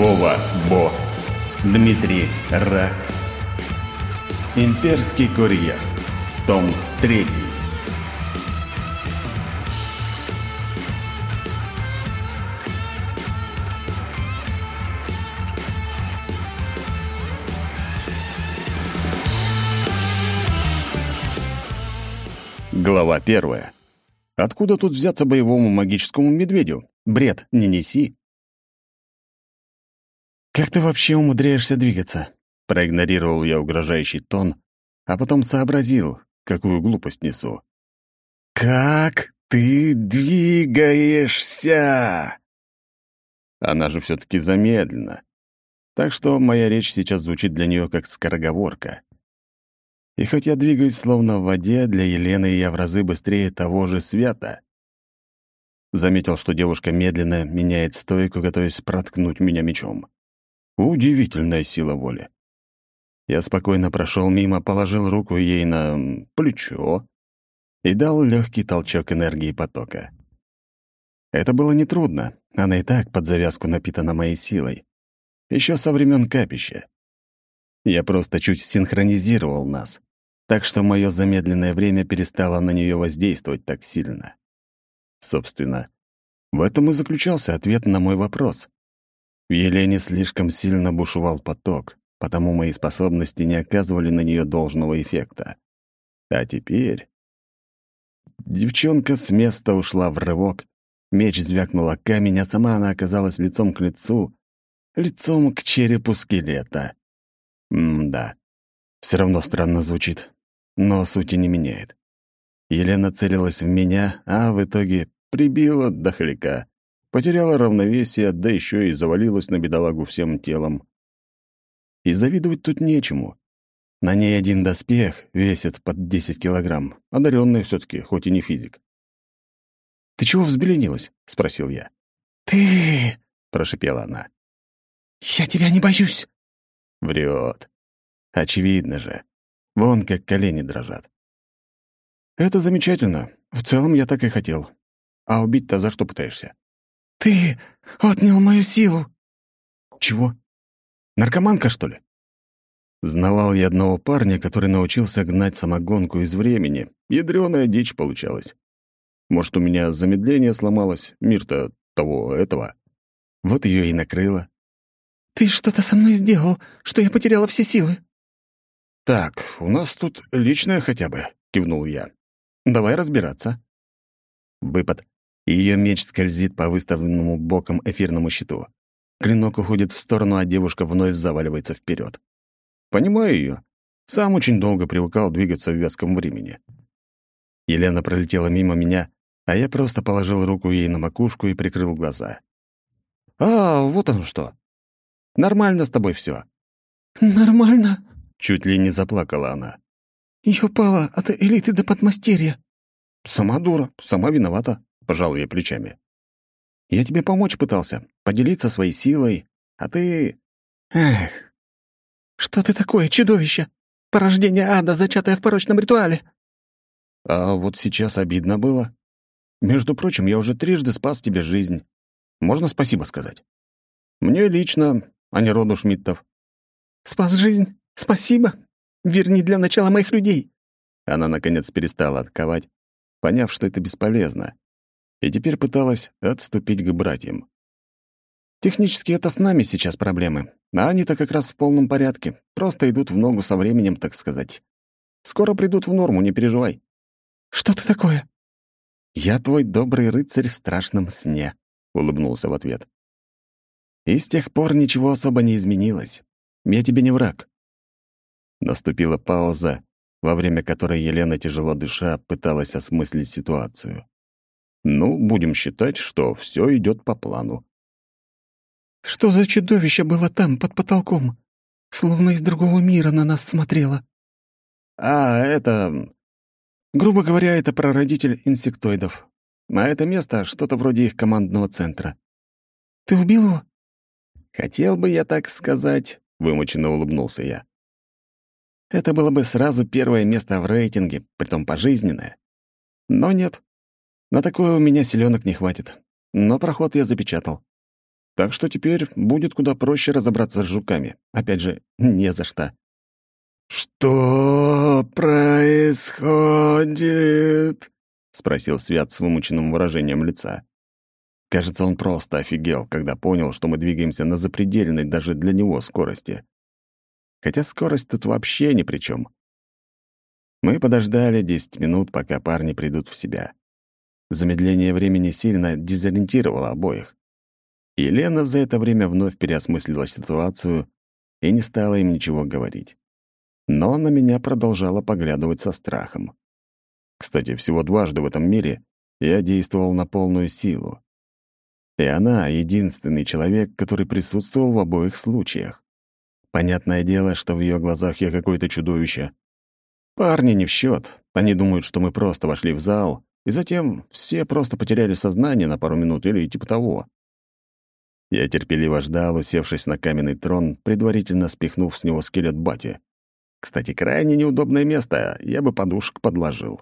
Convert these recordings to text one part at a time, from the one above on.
Вова Бо, Дмитрий Ра. Имперский курьер. Том 3. Глава первая. Откуда тут взяться боевому магическому медведю? Бред, не неси. «Как ты вообще умудряешься двигаться?» Проигнорировал я угрожающий тон, а потом сообразил, какую глупость несу. «Как ты двигаешься?» Она же все таки замедлена. Так что моя речь сейчас звучит для нее как скороговорка. И хоть я двигаюсь словно в воде, для Елены я в разы быстрее того же света. Заметил, что девушка медленно меняет стойку, готовясь проткнуть меня мечом. Удивительная сила воли. Я спокойно прошел мимо, положил руку ей на плечо и дал легкий толчок энергии потока. Это было нетрудно, она и так под завязку напитана моей силой. Еще со времен капища. Я просто чуть синхронизировал нас так что мое замедленное время перестало на нее воздействовать так сильно. Собственно, в этом и заключался ответ на мой вопрос. В Елене слишком сильно бушевал поток, потому мои способности не оказывали на нее должного эффекта. А теперь... Девчонка с места ушла в рывок, меч звякнула камень, а сама она оказалась лицом к лицу, лицом к черепу скелета. М-да, все равно странно звучит но сути не меняет. Елена целилась в меня, а в итоге прибила до хлека, потеряла равновесие, да еще и завалилась на бедолагу всем телом. И завидовать тут нечему. На ней один доспех весит под 10 килограмм, одаренный все таки хоть и не физик. «Ты чего взбеленилась?» — спросил я. «Ты...» — прошипела она. «Я тебя не боюсь!» Врет. Очевидно же. Вон как колени дрожат. Это замечательно. В целом я так и хотел. А убить-то за что пытаешься? Ты отнял мою силу. Чего? Наркоманка, что ли? Знавал я одного парня, который научился гнать самогонку из времени. Ядрёная дичь получалась. Может, у меня замедление сломалось, мир-то того, этого. Вот ее и накрыло. «Ты что-то со мной сделал, что я потеряла все силы?» «Так, у нас тут личное хотя бы», — кивнул я. «Давай разбираться». Выпад. Ее меч скользит по выставленному боком эфирному щиту. Клинок уходит в сторону, а девушка вновь заваливается вперед. Понимаю ее. Сам очень долго привыкал двигаться в вязком времени. Елена пролетела мимо меня, а я просто положил руку ей на макушку и прикрыл глаза. «А, вот оно что. Нормально с тобой все. «Нормально?» Чуть ли не заплакала она. «Ёпала, от элиты до подмастерья». «Сама дура, сама виновата», — пожал я плечами. «Я тебе помочь пытался, поделиться своей силой, а ты...» «Эх, что ты такое, чудовище? Порождение ада, зачатое в порочном ритуале». «А вот сейчас обидно было. Между прочим, я уже трижды спас тебе жизнь. Можно спасибо сказать? Мне лично, а не роду Шмидтов». «Спас жизнь? «Спасибо. Верни для начала моих людей». Она, наконец, перестала отковать, поняв, что это бесполезно, и теперь пыталась отступить к братьям. Технически это с нами сейчас проблемы, а они-то как раз в полном порядке, просто идут в ногу со временем, так сказать. Скоро придут в норму, не переживай. «Что ты такое?» «Я твой добрый рыцарь в страшном сне», — улыбнулся в ответ. «И с тех пор ничего особо не изменилось. Я тебе не враг. Наступила пауза, во время которой Елена, тяжело дыша, пыталась осмыслить ситуацию. Ну, будем считать, что все идет по плану. «Что за чудовище было там, под потолком? Словно из другого мира на нас смотрело». «А, это... Грубо говоря, это прародитель инсектоидов. А это место — что-то вроде их командного центра». «Ты убил его?» «Хотел бы я так сказать», — вымученно улыбнулся я. Это было бы сразу первое место в рейтинге, притом пожизненное. Но нет. На такое у меня силёнок не хватит. Но проход я запечатал. Так что теперь будет куда проще разобраться с жуками. Опять же, не за что. «Что происходит?» — спросил Свят с вымученным выражением лица. Кажется, он просто офигел, когда понял, что мы двигаемся на запредельной даже для него скорости. Хотя скорость тут вообще ни при чем. Мы подождали 10 минут, пока парни придут в себя. Замедление времени сильно дезориентировало обоих. Елена за это время вновь переосмыслила ситуацию и не стала им ничего говорить. Но на меня продолжала поглядывать со страхом. Кстати, всего дважды в этом мире я действовал на полную силу. И она — единственный человек, который присутствовал в обоих случаях. Понятное дело, что в ее глазах я какое-то чудовище. Парни не в счет. Они думают, что мы просто вошли в зал, и затем все просто потеряли сознание на пару минут или типа того. Я терпеливо ждал, усевшись на каменный трон, предварительно спихнув с него скелет бати. Кстати, крайне неудобное место, я бы подушек подложил.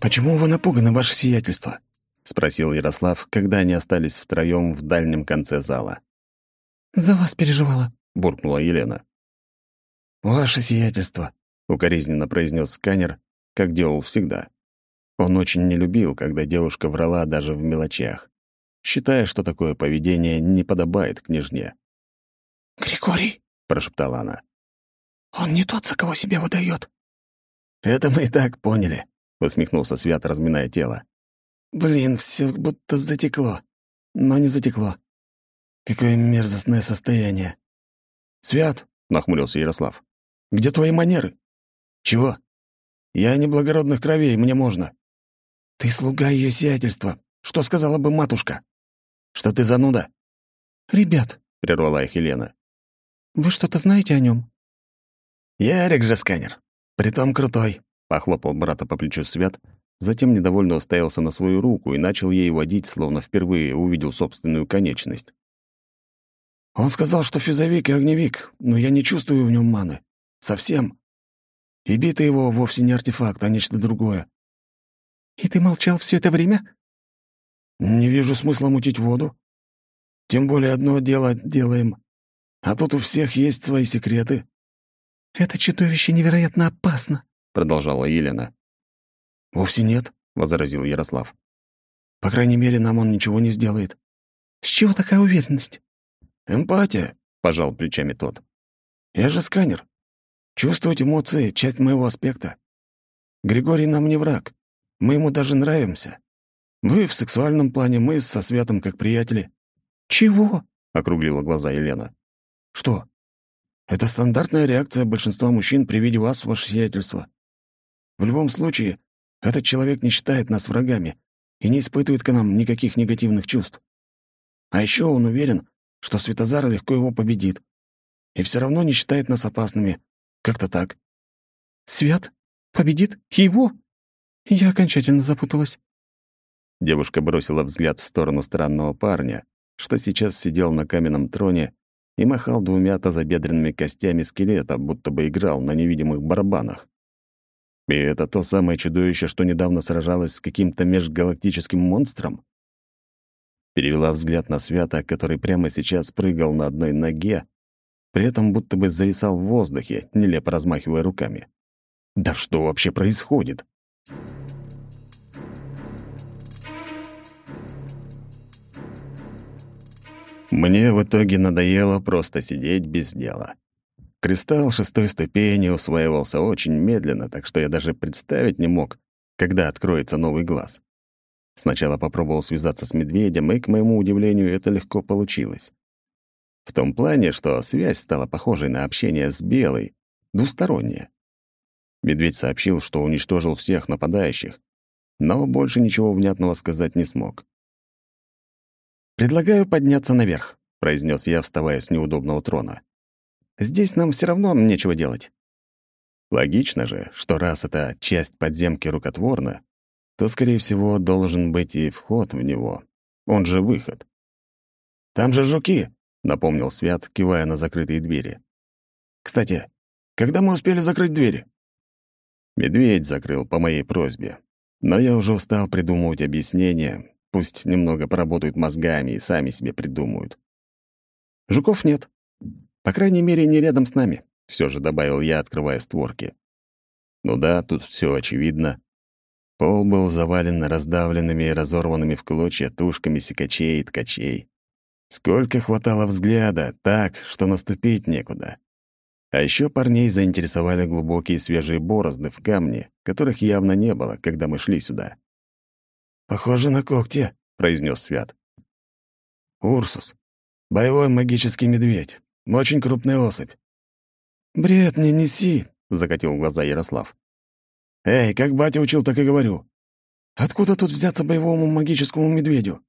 «Почему вы напуганы, ваше сиятельство?» — спросил Ярослав, когда они остались втроём в дальнем конце зала. «За вас переживала», — буркнула Елена. «Ваше сиятельство», — укоризненно произнес сканер, как делал всегда. Он очень не любил, когда девушка врала даже в мелочах, считая, что такое поведение не подобает княжне. «Григорий», — прошептала она. «Он не тот, за кого себя выдает. «Это мы и так поняли», — усмехнулся Свят, разминая тело. «Блин, все будто затекло. Но не затекло. Какое мерзостное состояние». «Свят», — нахмурился Ярослав, — «где твои манеры?» «Чего? Я не благородных кровей, мне можно». «Ты слуга ее сиятельства. Что сказала бы матушка?» «Что ты зануда?» «Ребят», — прервала их Елена. «Вы что-то знаете о нем? «Ярик же сканер. Притом крутой», — похлопал брата по плечу Свят, затем недовольно уставился на свою руку и начал ей водить, словно впервые увидел собственную конечность. «Он сказал, что физовик и огневик, но я не чувствую в нем маны. Совсем. И битый его вовсе не артефакт, а нечто другое. «И ты молчал все это время?» «Не вижу смысла мутить воду. Тем более одно дело делаем. А тут у всех есть свои секреты». «Это чудовище невероятно опасно», — продолжала Елена. «Вовсе нет», — возразил Ярослав. «По крайней мере, нам он ничего не сделает». «С чего такая уверенность?» «Эмпатия», — пожал плечами тот. «Я же сканер. Чувствовать эмоции — часть моего аспекта. Григорий нам не враг. Мы ему даже нравимся. Вы в сексуальном плане, мы со Святом как приятели». «Чего?» — округлила глаза Елена. «Что? Это стандартная реакция большинства мужчин при виде вас, ваше сиятельство. В любом случае, этот человек не считает нас врагами и не испытывает к нам никаких негативных чувств. А еще он уверен, что Светозар легко его победит, и все равно не считает нас опасными. Как-то так. «Свят? Победит? Его?» Я окончательно запуталась. Девушка бросила взгляд в сторону странного парня, что сейчас сидел на каменном троне и махал двумя тазобедренными костями скелета, будто бы играл на невидимых барабанах. И это то самое чудовище, что недавно сражалось с каким-то межгалактическим монстром? Перевела взгляд на Свята, который прямо сейчас прыгал на одной ноге, при этом будто бы зависал в воздухе, нелепо размахивая руками. Да что вообще происходит? Мне в итоге надоело просто сидеть без дела. Кристалл шестой ступени усваивался очень медленно, так что я даже представить не мог, когда откроется новый глаз. Сначала попробовал связаться с медведем, и, к моему удивлению, это легко получилось. В том плане, что связь стала похожей на общение с белой, двусторонняя. Медведь сообщил, что уничтожил всех нападающих, но больше ничего внятного сказать не смог. «Предлагаю подняться наверх», — произнес я, вставая с неудобного трона. «Здесь нам все равно нечего делать». Логично же, что раз это часть подземки рукотворна, то, скорее всего, должен быть и вход в него. Он же выход. «Там же жуки», — напомнил Свят, кивая на закрытые двери. «Кстати, когда мы успели закрыть двери?» Медведь закрыл по моей просьбе. Но я уже устал придумывать объяснения, пусть немного поработают мозгами и сами себе придумают. Жуков нет. По крайней мере, не рядом с нами, все же добавил я, открывая створки. Ну да, тут все очевидно. Пол был завален раздавленными и разорванными в клочья тушками секачей и ткачей. Сколько хватало взгляда, так, что наступить некуда. А еще парней заинтересовали глубокие свежие борозды в камне, которых явно не было, когда мы шли сюда. «Похоже на когти», — произнес Свят. «Урсус. Боевой магический медведь. Очень крупная особь». «Бред не неси», — закатил глаза Ярослав. «Эй, как батя учил, так и говорю. Откуда тут взяться боевому магическому медведю?»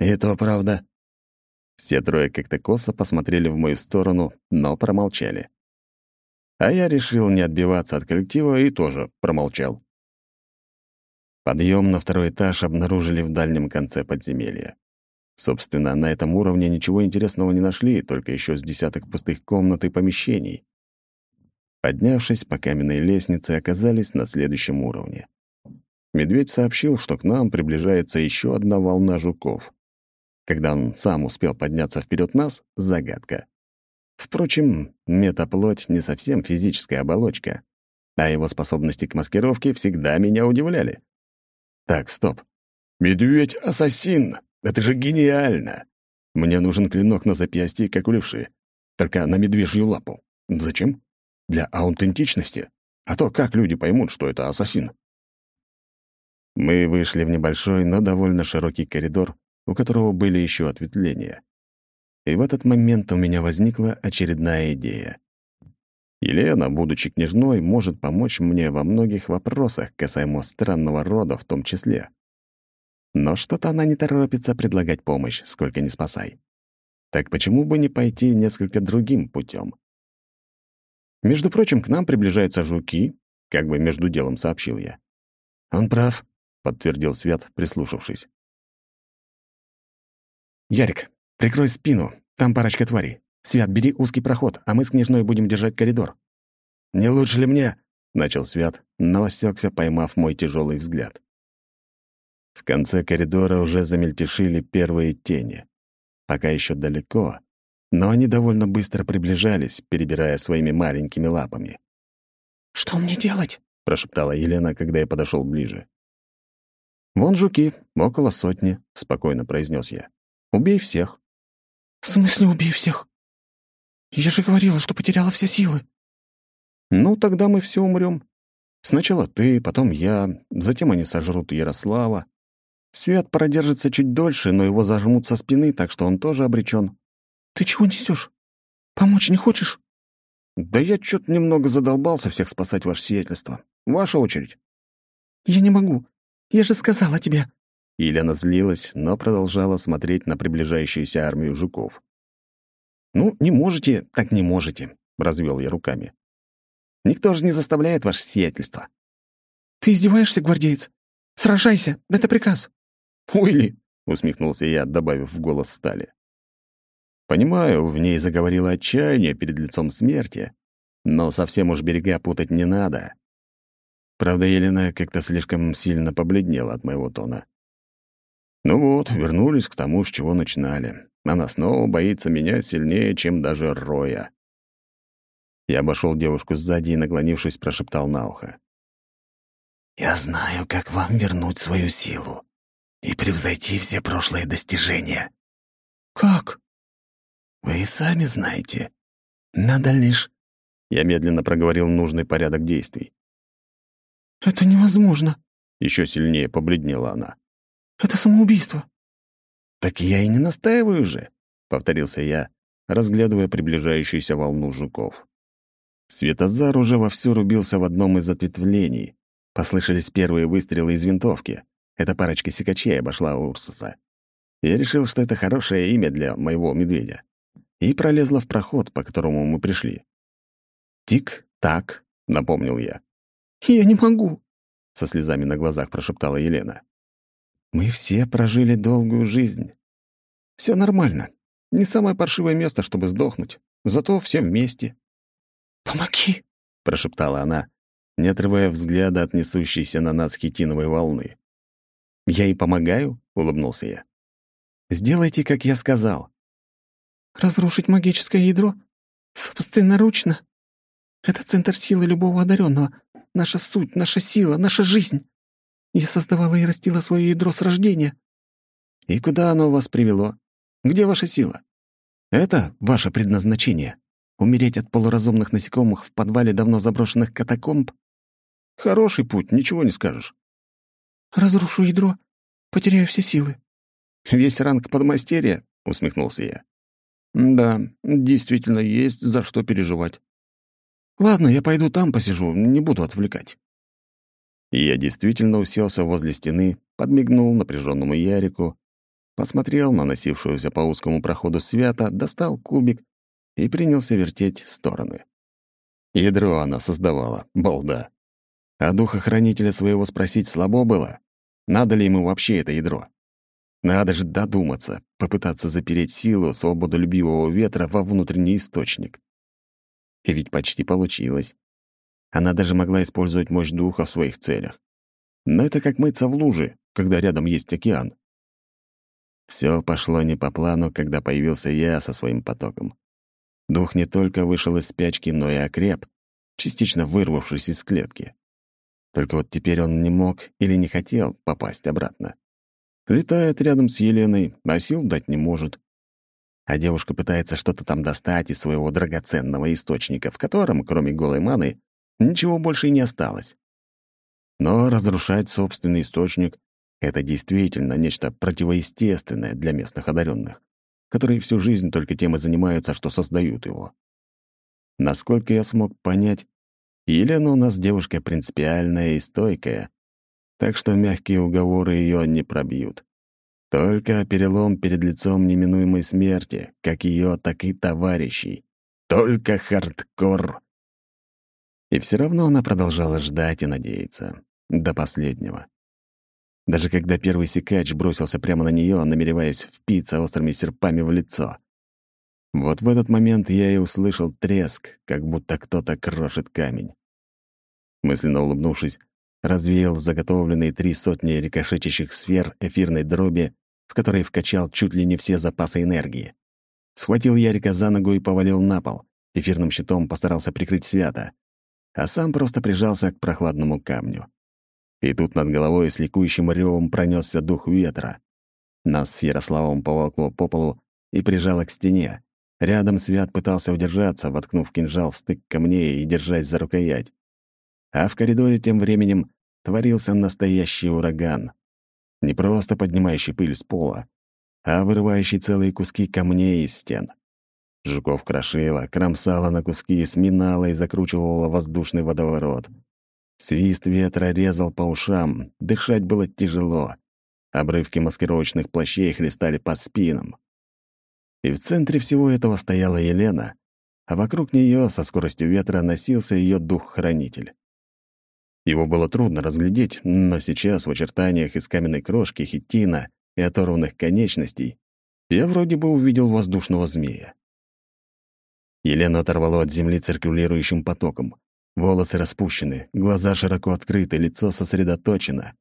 «И то правда». Все трое как-то косо посмотрели в мою сторону, но промолчали. А я решил не отбиваться от коллектива и тоже промолчал. Подъем на второй этаж обнаружили в дальнем конце подземелья. Собственно, на этом уровне ничего интересного не нашли, только еще с десяток пустых комнат и помещений. Поднявшись по каменной лестнице, оказались на следующем уровне. Медведь сообщил, что к нам приближается еще одна волна жуков. Когда он сам успел подняться вперед нас — загадка. Впрочем, метаплоть не совсем физическая оболочка, а его способности к маскировке всегда меня удивляли. Так, стоп. Медведь-ассасин! Это же гениально! Мне нужен клинок на запястье, как у левши, только на медвежью лапу. Зачем? Для аутентичности. А то как люди поймут, что это ассасин? Мы вышли в небольшой, но довольно широкий коридор, у которого были еще ответвления. И в этот момент у меня возникла очередная идея. Елена, будучи княжной, может помочь мне во многих вопросах, касаемо странного рода в том числе. Но что-то она не торопится предлагать помощь, сколько ни спасай. Так почему бы не пойти несколько другим путем? Между прочим, к нам приближаются жуки, как бы между делом сообщил я. «Он прав», — подтвердил Свят, прислушавшись. «Ярик, Прикрой спину, там парочка тварей. Свят, бери узкий проход, а мы с княжной будем держать коридор». «Не лучше ли мне?» — начал Свят, но осекся, поймав мой тяжелый взгляд. В конце коридора уже замельтешили первые тени. Пока еще далеко, но они довольно быстро приближались, перебирая своими маленькими лапами. «Что мне делать?» — прошептала Елена, когда я подошел ближе. «Вон жуки, около сотни», — спокойно произнес я. «Убей всех». «В смысле убей всех? Я же говорила, что потеряла все силы». «Ну, тогда мы все умрем. Сначала ты, потом я, затем они сожрут Ярослава. Свет продержится чуть дольше, но его зажмут со спины, так что он тоже обречен. «Ты чего несешь? Помочь не хочешь?» «Да я что-то немного задолбался всех спасать, ваше сиятельство. Ваша очередь». «Я не могу. Я же сказала тебе». Елена злилась, но продолжала смотреть на приближающуюся армию жуков. «Ну, не можете, так не можете», — развел я руками. «Никто же не заставляет ваше сиятельство». «Ты издеваешься, гвардеец? Сражайся, это приказ». «Уйли», — усмехнулся я, добавив в голос стали. Понимаю, в ней заговорило отчаяние перед лицом смерти, но совсем уж берега путать не надо. Правда, Елена как-то слишком сильно побледнела от моего тона. Ну вот, вернулись к тому, с чего начинали. Она снова боится меня сильнее, чем даже Роя. Я обошел девушку сзади и, наклонившись, прошептал на ухо. «Я знаю, как вам вернуть свою силу и превзойти все прошлые достижения». «Как?» «Вы и сами знаете. Надо лишь...» Я медленно проговорил нужный порядок действий. «Это невозможно», — еще сильнее побледнела она. Это самоубийство». «Так я и не настаиваю же», — повторился я, разглядывая приближающуюся волну жуков. Светозар уже вовсю рубился в одном из ответвлений. Послышались первые выстрелы из винтовки. Эта парочка сикачей обошла Урсуса. Я решил, что это хорошее имя для моего медведя. И пролезла в проход, по которому мы пришли. «Тик-так», — напомнил я. «Я не могу», — со слезами на глазах прошептала Елена. Мы все прожили долгую жизнь. Все нормально. Не самое паршивое место, чтобы сдохнуть. Зато все вместе. «Помоги!» — прошептала она, не отрывая взгляда от несущейся на нас хитиновой волны. «Я и помогаю», — улыбнулся я. «Сделайте, как я сказал». «Разрушить магическое ядро? Собственноручно? Это центр силы любого одаренного, наша суть, наша сила, наша жизнь. Я создавала и растила свое ядро с рождения». «И куда оно вас привело? Где ваша сила? Это ваше предназначение? Умереть от полуразумных насекомых в подвале давно заброшенных катакомб? Хороший путь, ничего не скажешь. Разрушу ядро, потеряю все силы. Весь ранг подмастерья, усмехнулся я. Да, действительно, есть за что переживать. Ладно, я пойду там посижу, не буду отвлекать. И я действительно уселся возле стены, подмигнул напряженному Ярику, посмотрел на носившуюся по узкому проходу свята, достал кубик и принялся вертеть стороны. Ядро она создавала, балда. А духохранителя своего спросить слабо было? Надо ли ему вообще это ядро? Надо же додуматься, попытаться запереть силу свободолюбивого ветра во внутренний источник. И ведь почти получилось. Она даже могла использовать мощь духа в своих целях. Но это как мыться в луже, когда рядом есть океан. Все пошло не по плану, когда появился я со своим потоком. Дух не только вышел из спячки, но и окреп, частично вырвавшись из клетки. Только вот теперь он не мог или не хотел попасть обратно. Летает рядом с Еленой, а сил дать не может. А девушка пытается что-то там достать из своего драгоценного источника, в котором, кроме голой маны, ничего больше и не осталось. Но разрушать собственный источник — это действительно нечто противоестественное для местных одаренных, которые всю жизнь только тем и занимаются, что создают его. Насколько я смог понять, Елена у нас девушка принципиальная и стойкая, так что мягкие уговоры ее не пробьют. Только перелом перед лицом неминуемой смерти, как ее, так и товарищей. Только хардкор. И все равно она продолжала ждать и надеяться. До последнего. Даже когда первый секач бросился прямо на нее, намереваясь впиться острыми серпами в лицо. Вот в этот момент я и услышал треск, как будто кто-то крошит камень мысленно улыбнувшись, развеял заготовленные три сотни рикошетящих сфер эфирной дроби, в которые вкачал чуть ли не все запасы энергии. Схватил Ярика за ногу и повалил на пол. Эфирным щитом постарался прикрыть свято, а сам просто прижался к прохладному камню. И тут над головой с ликующим ревом пронесся дух ветра. Нас с Ярославом поволкло по полу и прижало к стене. Рядом Свят пытался удержаться, воткнув кинжал в стык камней и держась за рукоять. А в коридоре тем временем творился настоящий ураган. Не просто поднимающий пыль с пола, а вырывающий целые куски камней из стен. Жуков крошила, кромсала на куски, сминала и закручивала воздушный водоворот. Свист ветра резал по ушам, дышать было тяжело. Обрывки маскировочных плащей хлестали по спинам. И в центре всего этого стояла Елена, а вокруг нее со скоростью ветра носился ее дух-хранитель. Его было трудно разглядеть, но сейчас в очертаниях из каменной крошки, хитина и оторванных конечностей я вроде бы увидел воздушного змея. Елена оторвала от земли циркулирующим потоком. Волосы распущены, глаза широко открыты, лицо сосредоточено.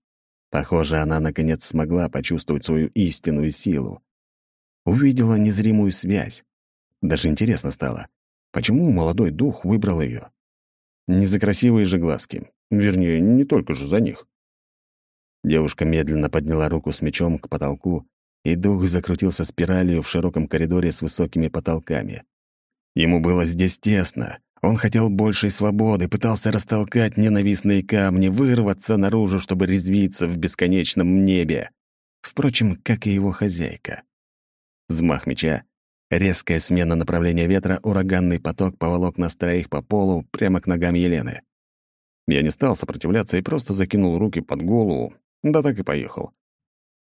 Похоже, она наконец смогла почувствовать свою истинную силу. Увидела незримую связь. Даже интересно стало, почему молодой дух выбрал ее? Не за красивые же глазки, Вернее, не только же за них. Девушка медленно подняла руку с мечом к потолку, и дух закрутился спиралью в широком коридоре с высокими потолками. Ему было здесь тесно. Он хотел большей свободы, пытался растолкать ненавистные камни, вырваться наружу, чтобы резвиться в бесконечном небе. Впрочем, как и его хозяйка. Взмах меча, резкая смена направления ветра, ураганный поток поволок нас троих по полу прямо к ногам Елены. Я не стал сопротивляться и просто закинул руки под голову, да так и поехал.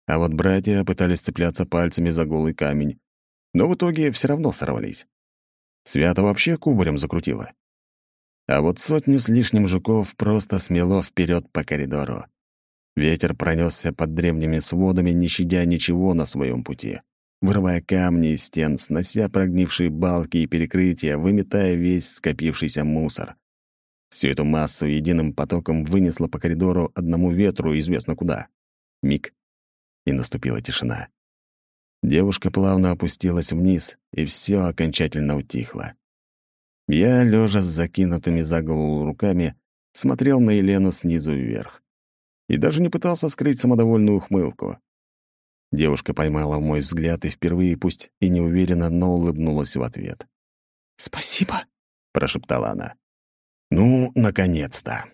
А вот братья пытались цепляться пальцами за голый камень, но в итоге все равно сорвались. Свято вообще кубарем закрутило. А вот сотню с лишним жуков просто смело вперед по коридору. Ветер пронесся под древними сводами, не щадя ничего на своем пути, вырывая камни из стен, снося прогнившие балки и перекрытия, выметая весь скопившийся мусор. Всю эту массу единым потоком вынесло по коридору одному ветру известно куда. Миг, и наступила тишина. Девушка плавно опустилась вниз, и все окончательно утихло. Я, лежа с закинутыми за голову руками, смотрел на Елену снизу вверх. И даже не пытался скрыть самодовольную ухмылку. Девушка поймала мой взгляд и впервые, пусть и неуверенно, но улыбнулась в ответ. «Спасибо», — прошептала она. «Ну, наконец-то!»